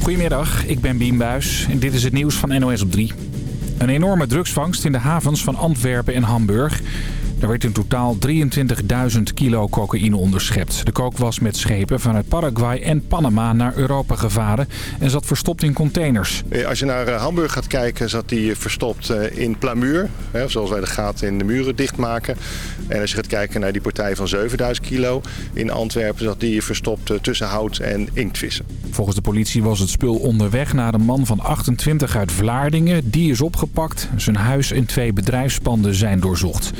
Goedemiddag, ik ben Bien Buis en dit is het nieuws van NOS op 3. Een enorme drugsvangst in de havens van Antwerpen en Hamburg. Er werd in totaal 23.000 kilo cocaïne onderschept. De kook was met schepen vanuit Paraguay en Panama naar Europa gevaren en zat verstopt in containers. Eh, als je naar eh, Hamburg gaat kijken, zat die verstopt eh, in plamuur. Zoals wij de gaten in de muren dichtmaken. En als je gaat kijken naar die partij van 7000 kilo in Antwerpen, zat die verstopt tussen hout en inktvissen. Volgens de politie was het spul onderweg naar een man van 28 uit Vlaardingen. Die is opgepakt. Zijn huis en twee bedrijfspanden zijn doorzocht.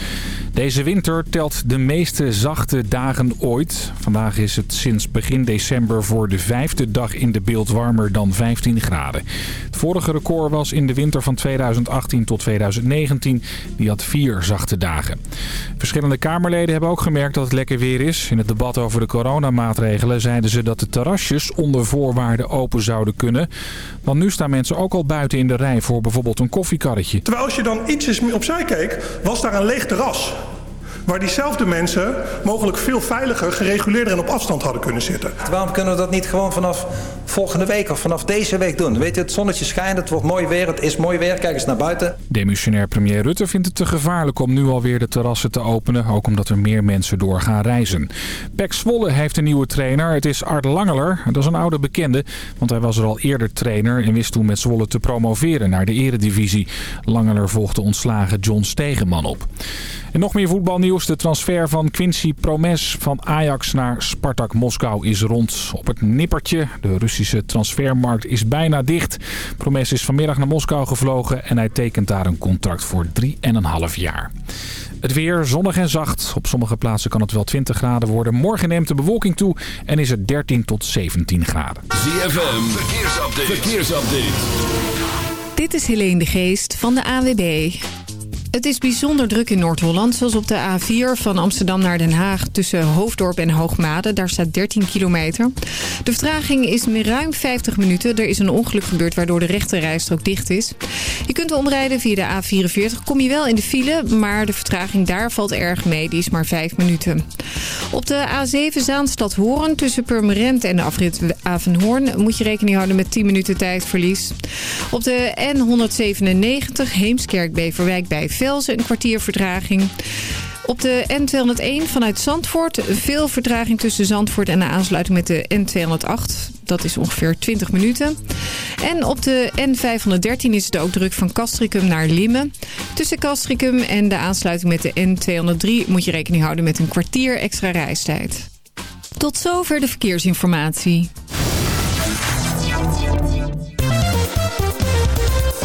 Deze winter telt de meeste zachte dagen ooit. Vandaag is het sinds begin december voor de vijfde dag in de beeld warmer dan 15 graden. Het vorige record was in de winter van 2018 tot 2019. Die had vier zachte dagen. Verschillende Kamerleden hebben ook gemerkt dat het lekker weer is. In het debat over de coronamaatregelen zeiden ze dat de terrasjes onder voorwaarden open zouden kunnen. Want nu staan mensen ook al buiten in de rij voor bijvoorbeeld een koffiekarretje. Terwijl als je dan ietsjes opzij keek, was daar een leeg terras. Waar diezelfde mensen mogelijk veel veiliger, gereguleerder en op afstand hadden kunnen zitten. Waarom kunnen we dat niet gewoon vanaf volgende week of vanaf deze week doen? Weet je, het zonnetje schijnt, het wordt mooi weer, het is mooi weer, kijk eens naar buiten. Demissionair premier Rutte vindt het te gevaarlijk om nu alweer de terrassen te openen. Ook omdat er meer mensen door gaan reizen. Pek Zwolle heeft een nieuwe trainer. Het is Art Langeler. Dat is een oude bekende, want hij was er al eerder trainer en wist toen met Zwolle te promoveren naar de eredivisie. Langeler volgde ontslagen John Stegeman op. En nog meer voetbalnieuws. De transfer van Quincy Promes van Ajax naar Spartak Moskou is rond op het nippertje. De Russische transfermarkt is bijna dicht. Promes is vanmiddag naar Moskou gevlogen en hij tekent daar een contract voor 3,5 jaar. Het weer zonnig en zacht. Op sommige plaatsen kan het wel 20 graden worden. Morgen neemt de bewolking toe en is het 13 tot 17 graden. ZFM, verkeersupdate. verkeersupdate. Dit is Helene de Geest van de AWB. Het is bijzonder druk in Noord-Holland, zoals op de A4 van Amsterdam naar Den Haag... tussen Hoofddorp en Hoogmade. Daar staat 13 kilometer. De vertraging is ruim 50 minuten. Er is een ongeluk gebeurd waardoor de rechterrijstrook dicht is. Je kunt omrijden via de A44. Kom je wel in de file, maar de vertraging daar valt erg mee. Die is maar 5 minuten. Op de A7 Zaanstad-Hoorn tussen Purmerend en de afrit Avenhoorn... moet je rekening houden met 10 minuten tijdverlies. Op de N197 Heemskerk-Beverwijk bij Velzen een kwartier vertraging. Op de N201 vanuit Zandvoort veel vertraging tussen Zandvoort en de aansluiting met de N208. Dat is ongeveer 20 minuten. En op de N513 is het ook druk van Castricum naar Limmen. Tussen Castricum en de aansluiting met de N203 moet je rekening houden met een kwartier extra reistijd. Tot zover de verkeersinformatie.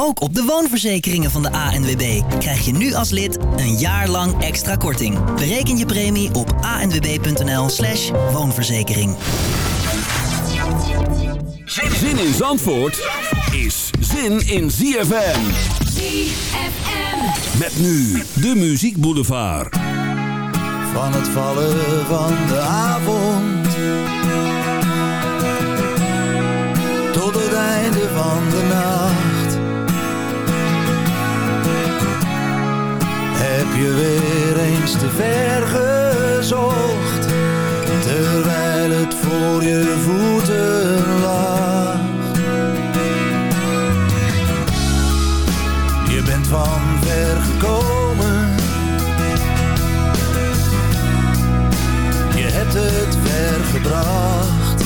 Ook op de woonverzekeringen van de ANWB krijg je nu als lid een jaar lang extra korting. Bereken je premie op anwb.nl slash woonverzekering. Zin in Zandvoort is zin in ZFM. ZFM. Met nu de Muziek Boulevard. Van het vallen van de avond tot het einde van de nacht heb je weer eens te ver zocht, terwijl het voor je voeten lag. Je bent van ver gekomen, je hebt het ver gebracht.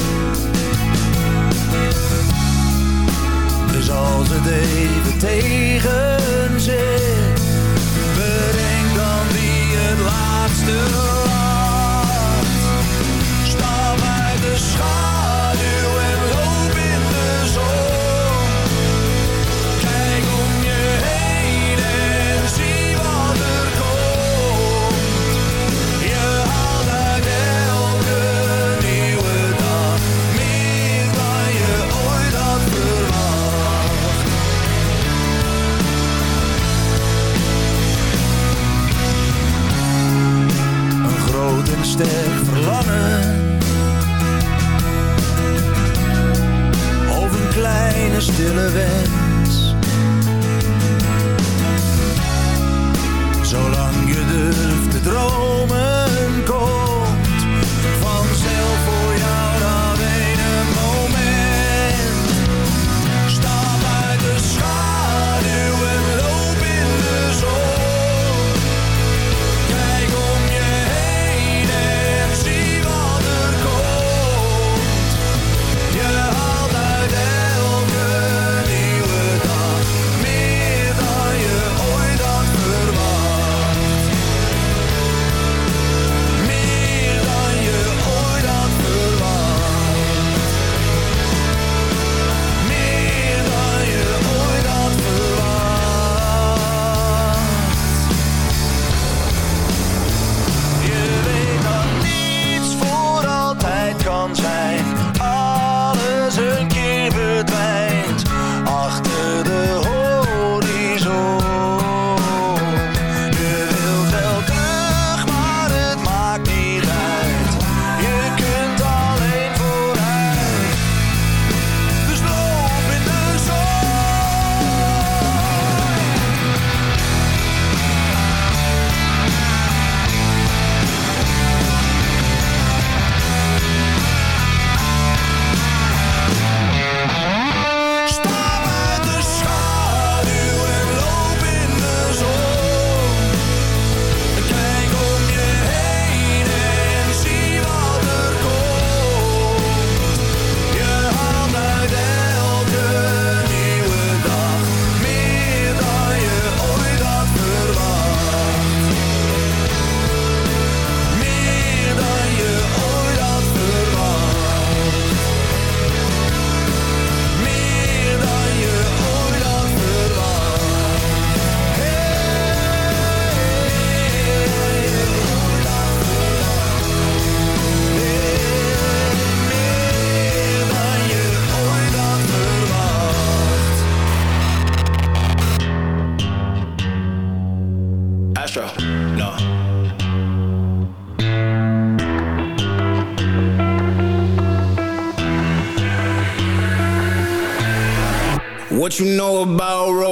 Dus als het even tegen zit, laatste What you know about rolling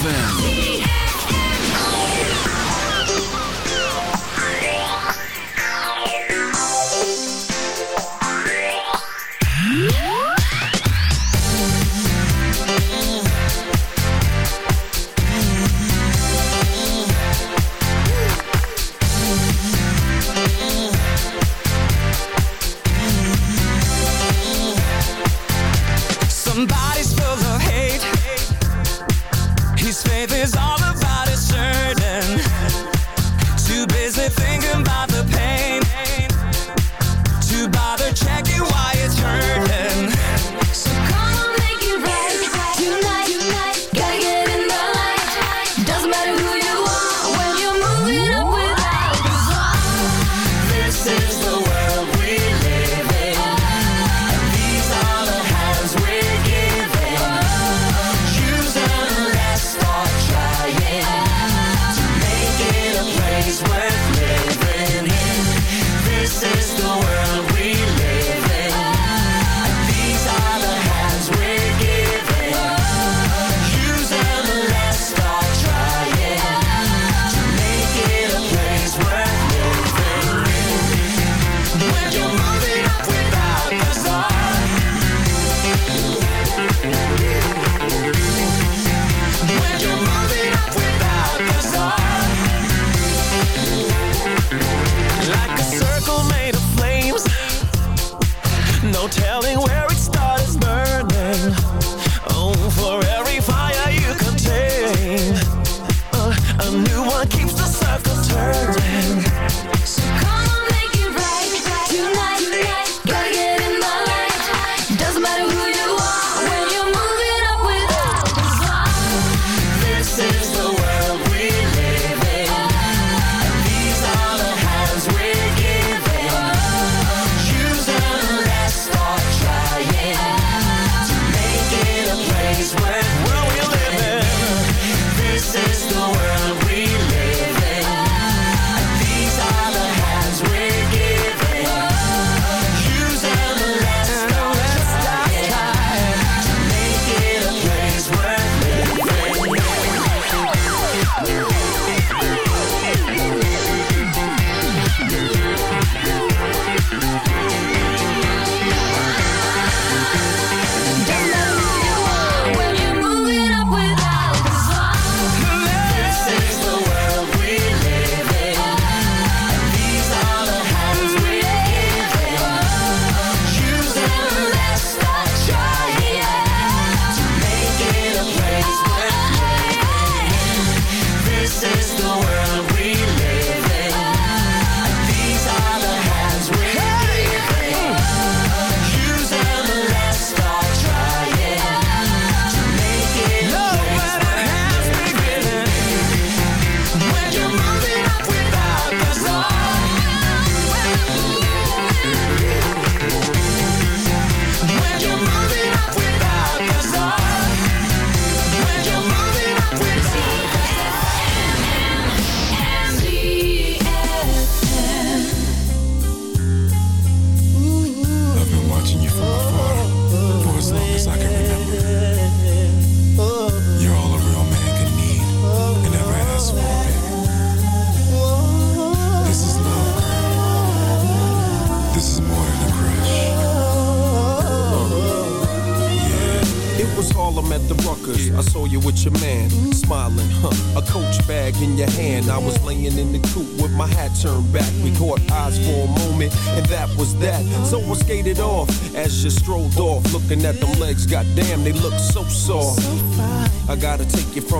ZFM.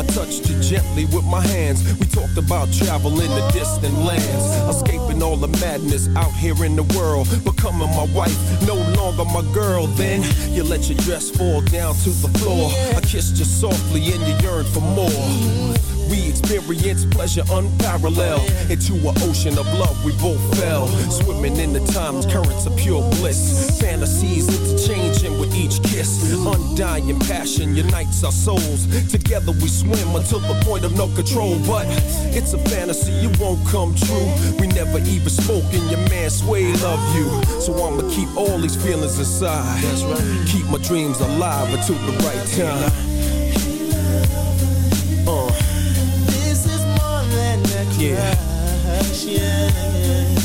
I touched you gently with my hands. We talked about traveling to distant lands, escaping all the madness out here in the world, becoming my wife, no longer my girl. Then you let your dress fall down to the floor. I kissed you softly, and you yearned for more. We experienced pleasure unparalleled. Into an ocean of love, we both fell. Swimming in the time's currents of pure bliss. Fantasies interchanging with each kiss. Undying passion unites our souls. Together we swim until the point of no control. But it's a fantasy, it won't come true. We never even spoke, and your man Sway love you. So I'ma keep all these feelings inside. Keep my dreams alive until the right time. Uh. This is more than a Yeah. crush, yes. Uh-huh.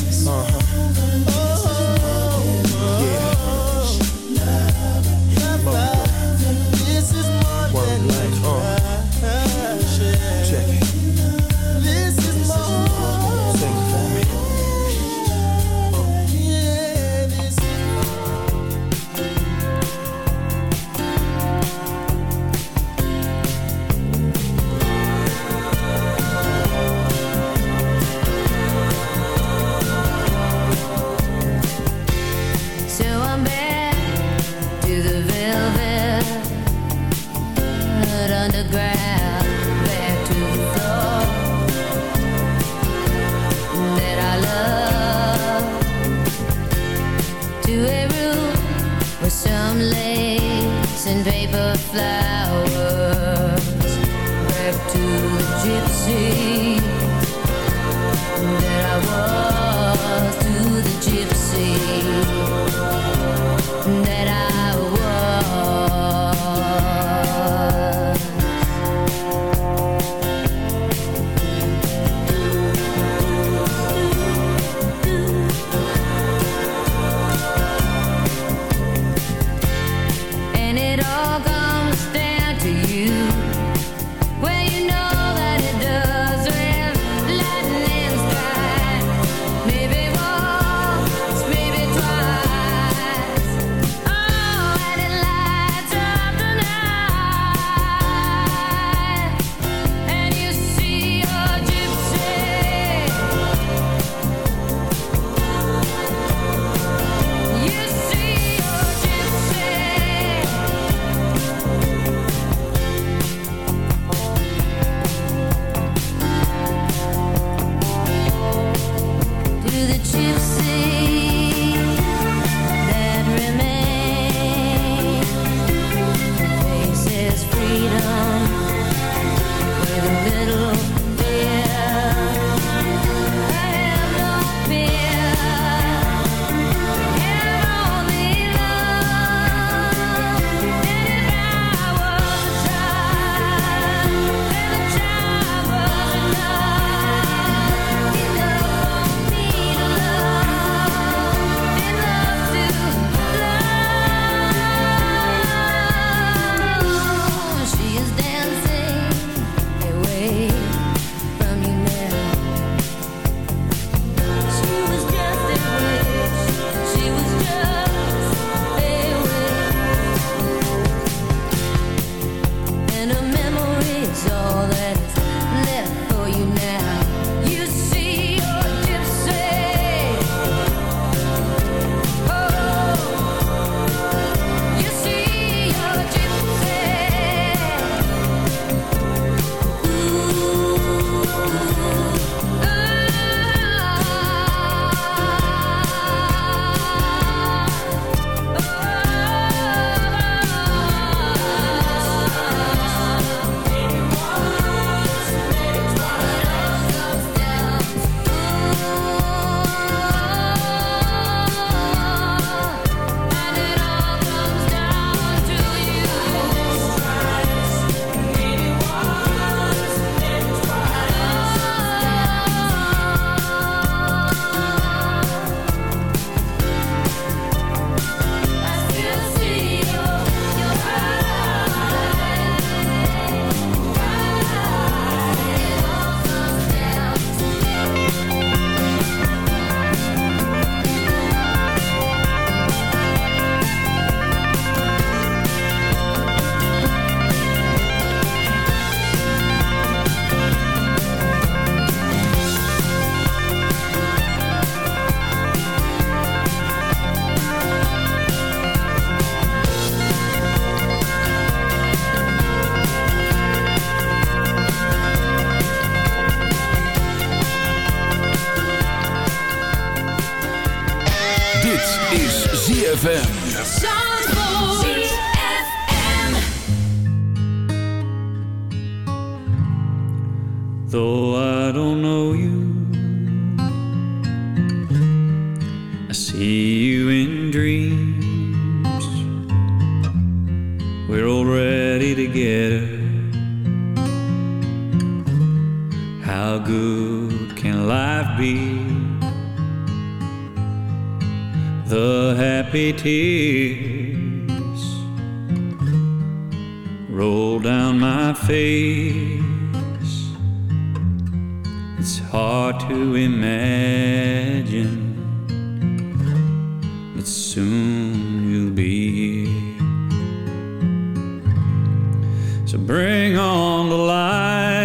bring on the light,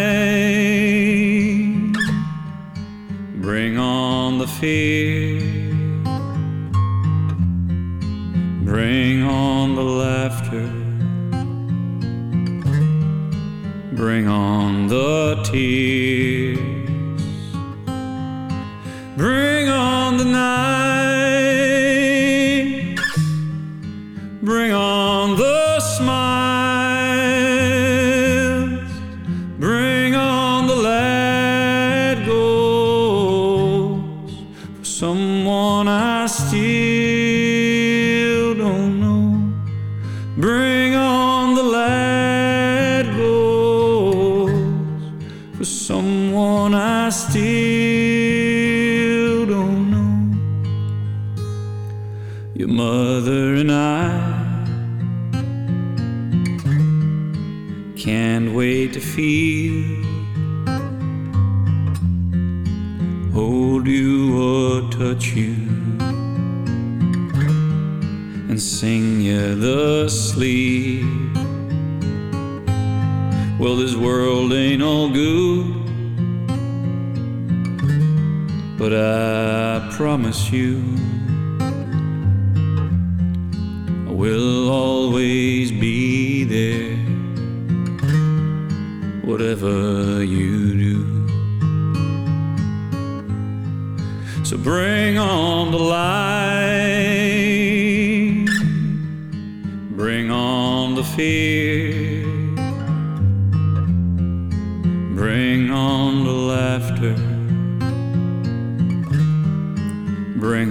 bring on the fear.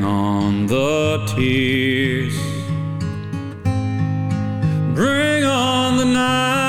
on the tears. Bring on the night.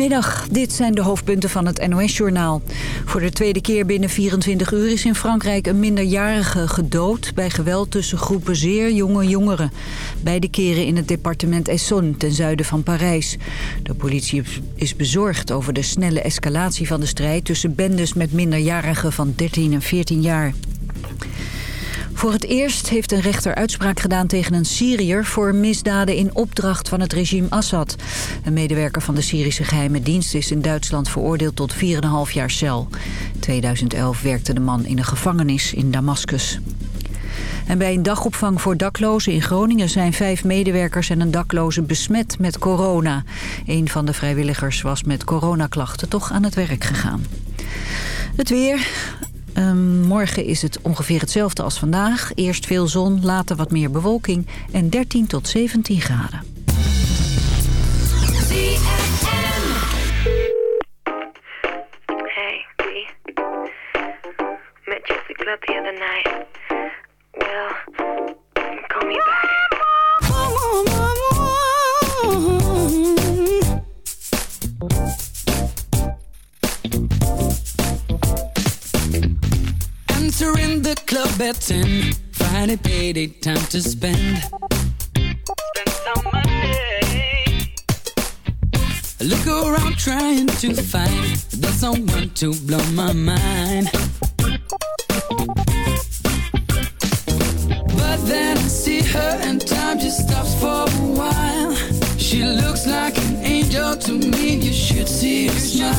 Goedemiddag, dit zijn de hoofdpunten van het NOS-journaal. Voor de tweede keer binnen 24 uur is in Frankrijk een minderjarige gedood... bij geweld tussen groepen zeer jonge jongeren. Beide keren in het departement Essonne, ten zuiden van Parijs. De politie is bezorgd over de snelle escalatie van de strijd... tussen bendes met minderjarigen van 13 en 14 jaar. Voor het eerst heeft een rechter uitspraak gedaan tegen een Syriër... voor misdaden in opdracht van het regime Assad. Een medewerker van de Syrische geheime dienst is in Duitsland veroordeeld tot 4,5 jaar cel. In 2011 werkte de man in een gevangenis in Damascus. En bij een dagopvang voor daklozen in Groningen zijn vijf medewerkers en een dakloze besmet met corona. Een van de vrijwilligers was met coronaklachten toch aan het werk gegaan. Het weer. Ehm, morgen is het ongeveer hetzelfde als vandaag. Eerst veel zon, later wat meer bewolking en 13 tot 17 graden. Hey. Met Jessica the other night. Well, Entering the club at 10. Friday payday, time to spend. Spend some money. Look around trying to find the someone to blow my mind. But then I see her and time just stops for a while. She looks like an angel to me. You should see her smile.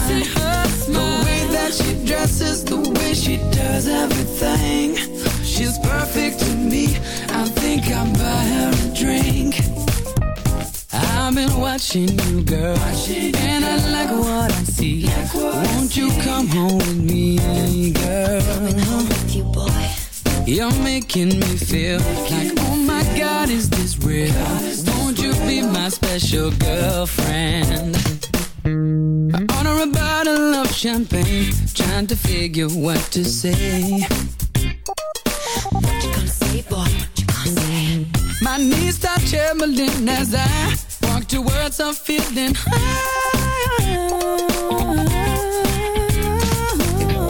The way that she dresses, the way she does everything. She's perfect to me. I think I'll buy her a drink. I've been watching you, girl, watching and I like what I see. Like what Won't you come home with me, girl? Coming home with you, boy. You're making me feel like, oh my God, is this real? Won't you be my special girlfriend? I order a bottle of champagne, trying to figure what to say. Trembling as I walk towards a feeling high.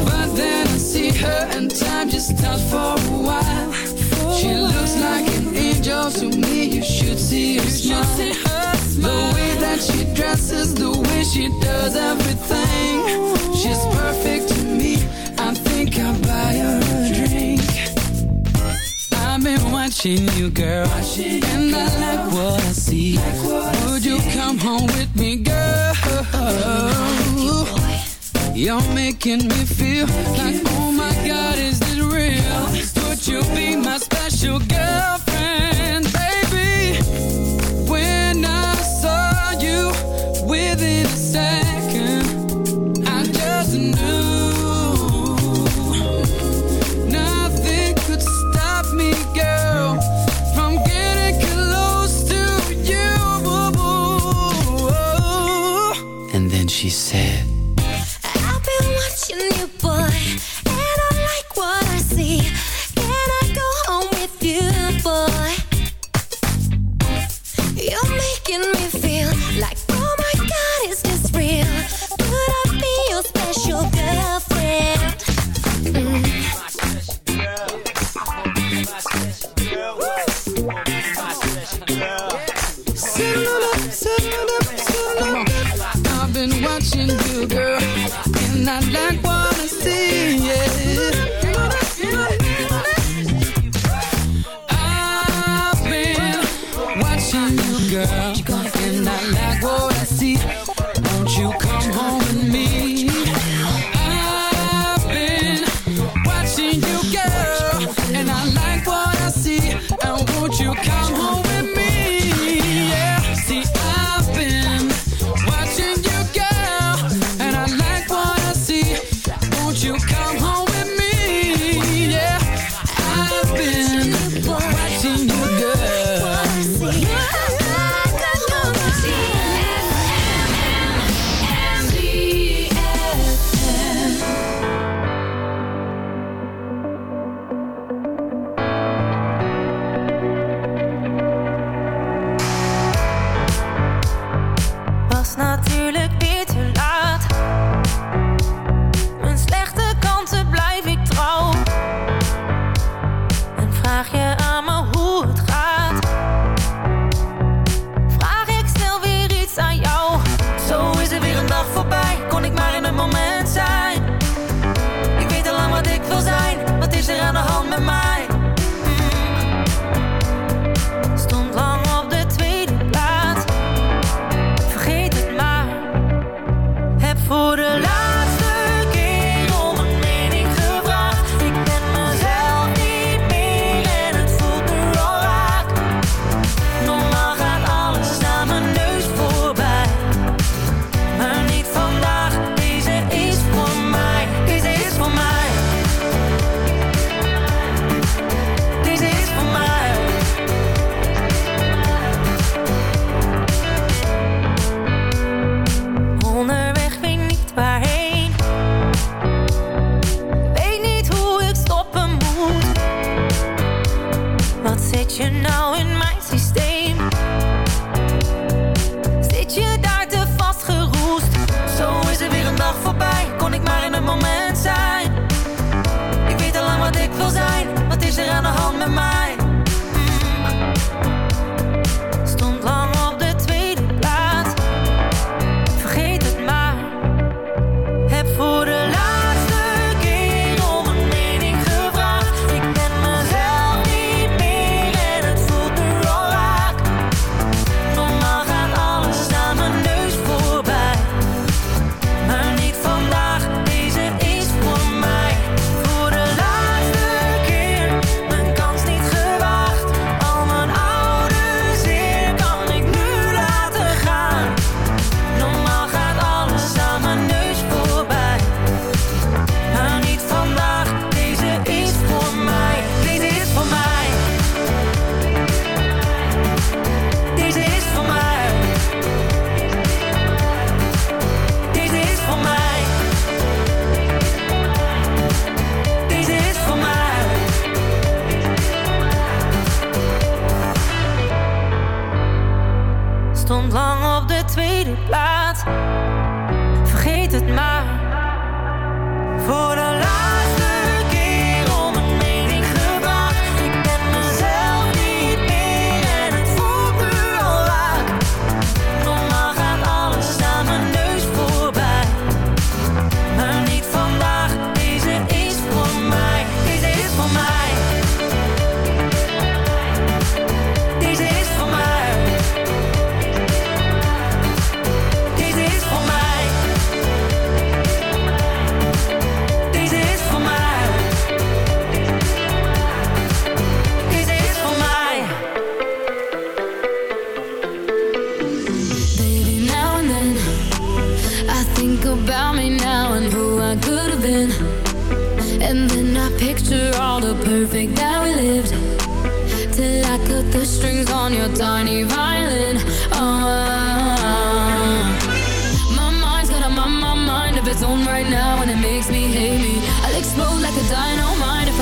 But then I see her and time just stops for a while. She looks like an angel to me. You should see her smile. The way that she dresses, the way she does everything. Watching you, girl, and I like what I see. Like what Would you come home with me, girl? You're making me feel like, oh my God, is this real? Would you be my special girlfriend, baby? When I saw you within a second,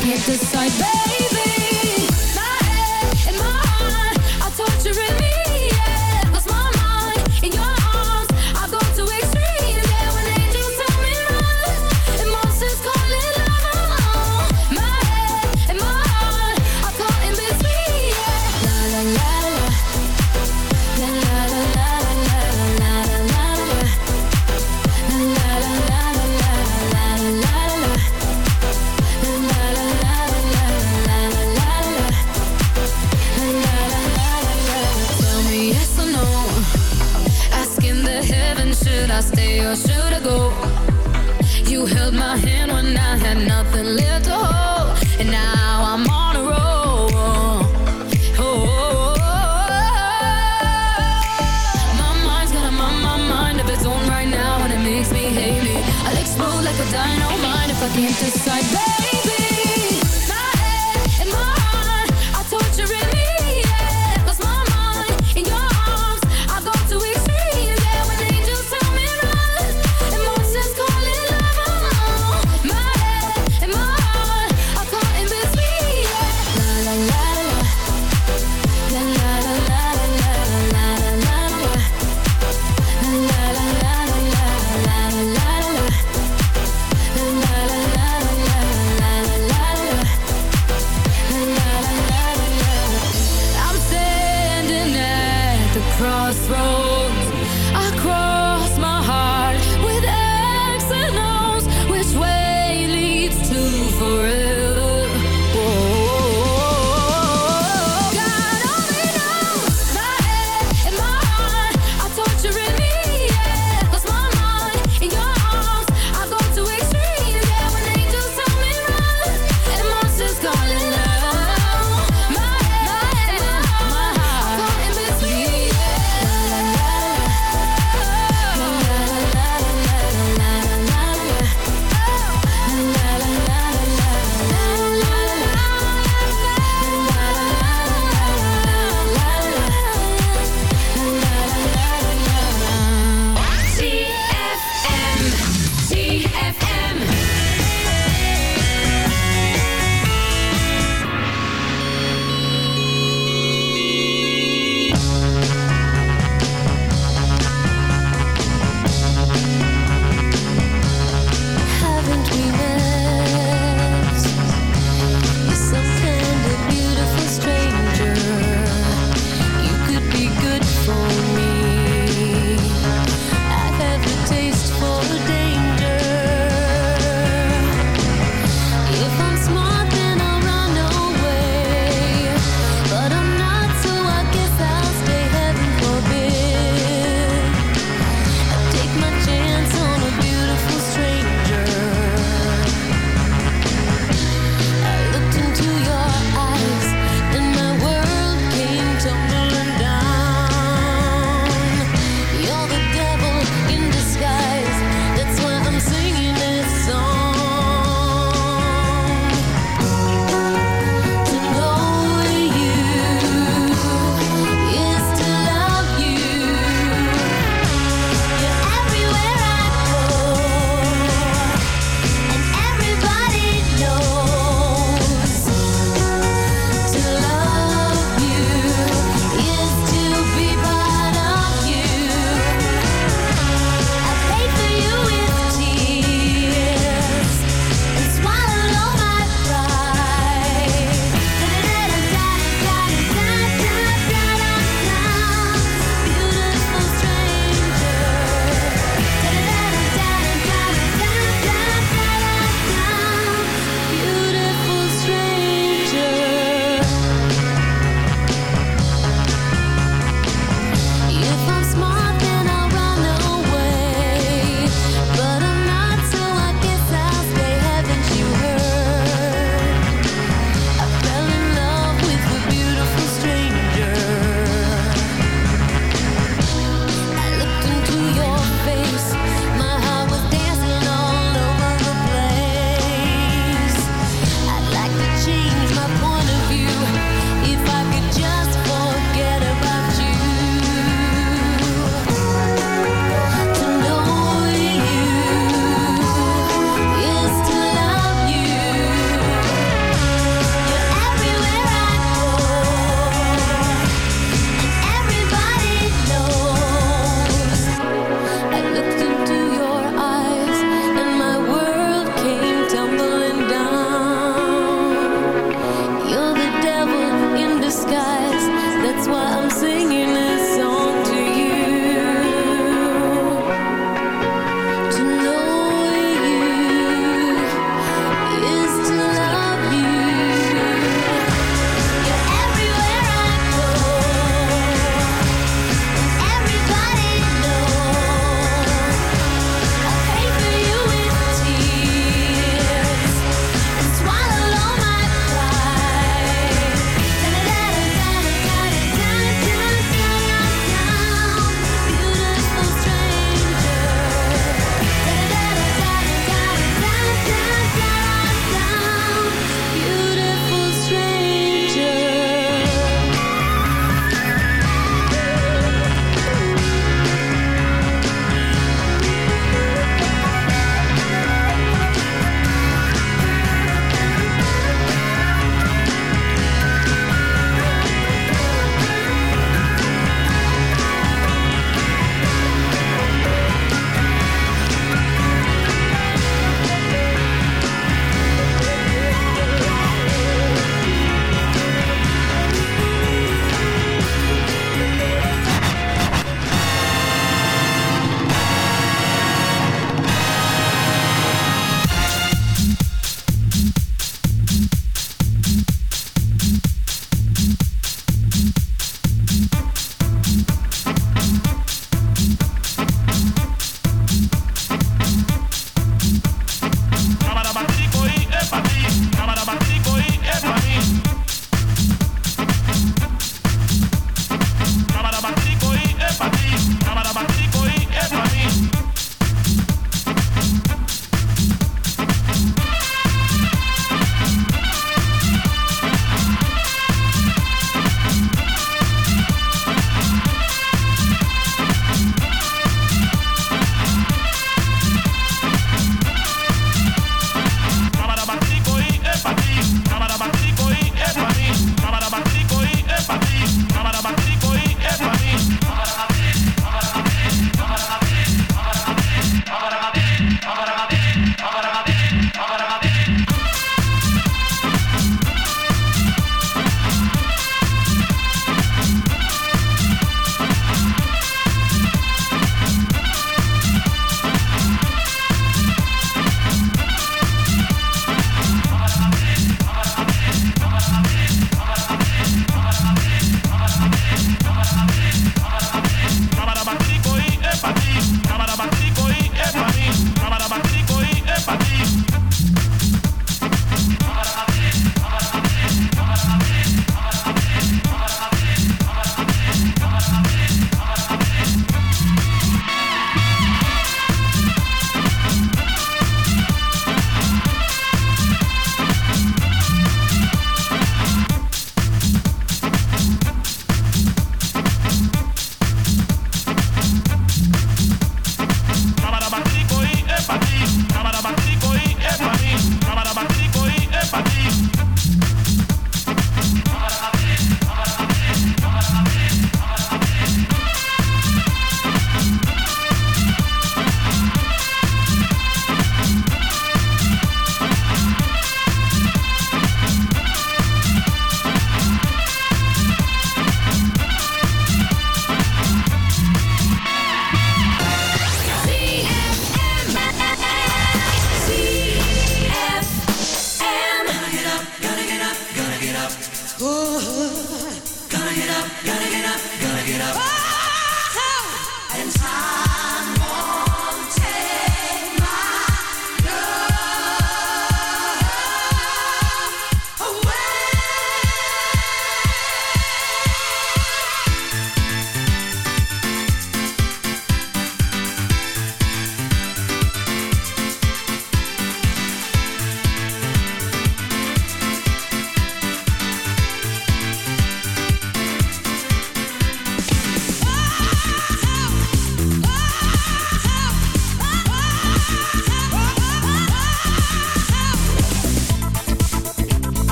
can't decide, baby.